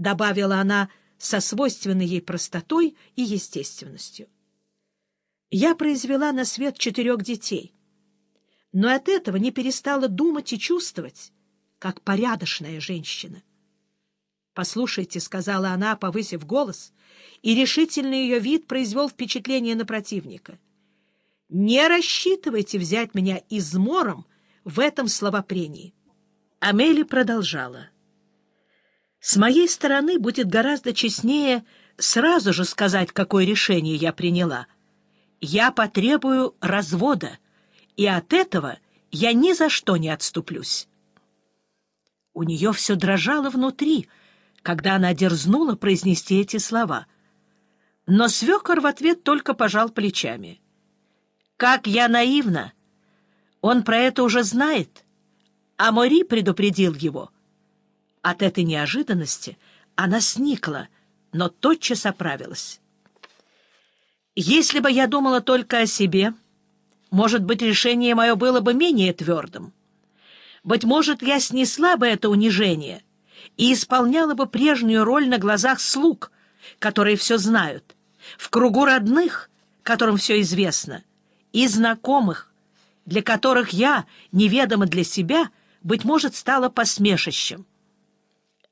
добавила она со свойственной ей простотой и естественностью. Я произвела на свет четырех детей, но от этого не перестала думать и чувствовать, как порядочная женщина. «Послушайте», — сказала она, повысив голос, и решительный ее вид произвел впечатление на противника. «Не рассчитывайте взять меня измором в этом словопрении». Амели продолжала. «С моей стороны будет гораздо честнее сразу же сказать, какое решение я приняла. Я потребую развода, и от этого я ни за что не отступлюсь». У нее все дрожало внутри, когда она дерзнула произнести эти слова. Но свекор в ответ только пожал плечами. «Как я наивна! Он про это уже знает!» а Мори предупредил его. От этой неожиданности она сникла, но тотчас оправилась. «Если бы я думала только о себе, может быть, решение мое было бы менее твердым. Быть может, я снесла бы это унижение и исполняла бы прежнюю роль на глазах слуг, которые все знают, в кругу родных, которым все известно, и знакомых, для которых я, неведомо для себя, — быть может, стало посмешищем.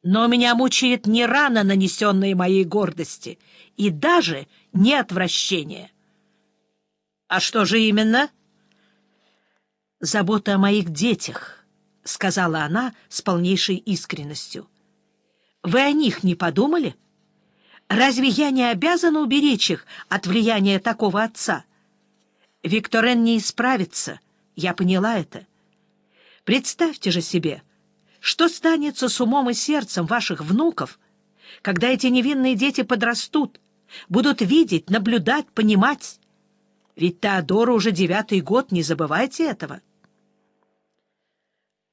Но меня мучает не рана, нанесенная моей гордости, и даже не отвращение. — А что же именно? — Забота о моих детях, — сказала она с полнейшей искренностью. — Вы о них не подумали? Разве я не обязана уберечь их от влияния такого отца? Викторен не исправится, я поняла это. Представьте же себе, что станется с умом и сердцем ваших внуков, когда эти невинные дети подрастут, будут видеть, наблюдать, понимать. Ведь Теодора уже девятый год, не забывайте этого.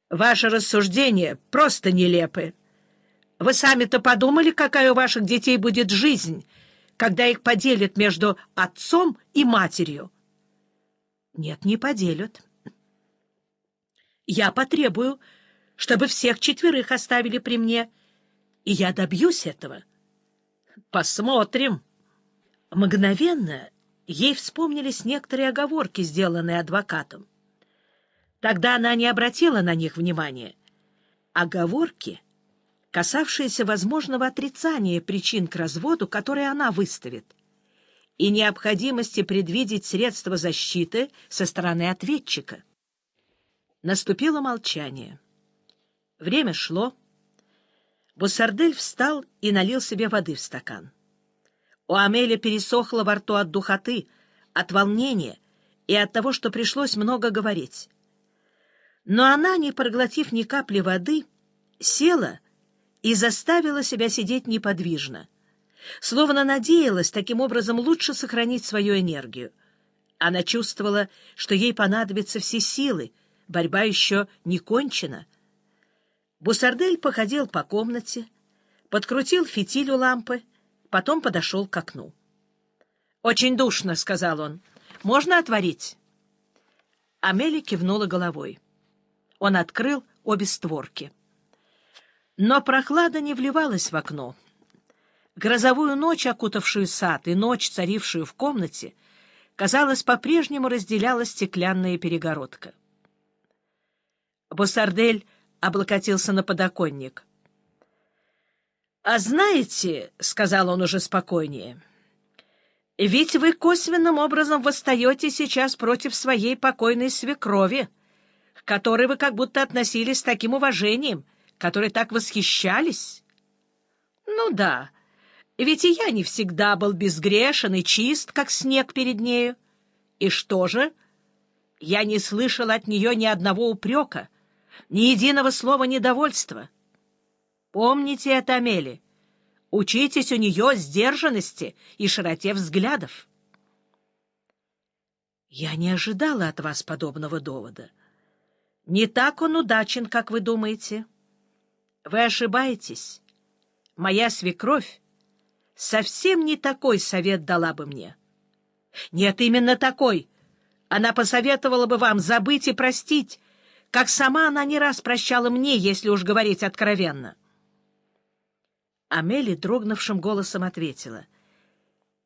Ваши рассуждения просто нелепы. Вы сами-то подумали, какая у ваших детей будет жизнь, когда их поделят между отцом и матерью? Нет, не поделят. Я потребую, чтобы всех четверых оставили при мне, и я добьюсь этого. Посмотрим. Мгновенно ей вспомнились некоторые оговорки, сделанные адвокатом. Тогда она не обратила на них внимания. Оговорки, касавшиеся возможного отрицания причин к разводу, которые она выставит, и необходимости предвидеть средства защиты со стороны ответчика. Наступило молчание. Время шло. Буссардель встал и налил себе воды в стакан. У Амеля пересохло во рту от духоты, от волнения и от того, что пришлось много говорить. Но она, не проглотив ни капли воды, села и заставила себя сидеть неподвижно, словно надеялась таким образом лучше сохранить свою энергию. Она чувствовала, что ей понадобятся все силы, борьба еще не кончена. Бусардель походил по комнате, подкрутил фитиль у лампы, потом подошел к окну. — Очень душно, — сказал он. — Можно отворить? Амели кивнула головой. Он открыл обе створки. Но прохлада не вливалась в окно. Грозовую ночь, окутавшую сад, и ночь, царившую в комнате, казалось, по-прежнему разделяла стеклянная перегородка. Босардель облокотился на подоконник. — А знаете, — сказал он уже спокойнее, — ведь вы косвенным образом восстаете сейчас против своей покойной свекрови, к которой вы как будто относились с таким уважением, которой так восхищались. — Ну да, ведь и я не всегда был безгрешен и чист, как снег перед нею. И что же? Я не слышал от нее ни одного упрека — ни единого слова недовольства. Помните это, Амели. Учитесь у нее сдержанности и широте взглядов. Я не ожидала от вас подобного довода. Не так он удачен, как вы думаете. Вы ошибаетесь. Моя свекровь совсем не такой совет дала бы мне. Нет, именно такой. Она посоветовала бы вам забыть и простить, как сама она не раз прощала мне, если уж говорить откровенно. Амели дрогнувшим голосом ответила.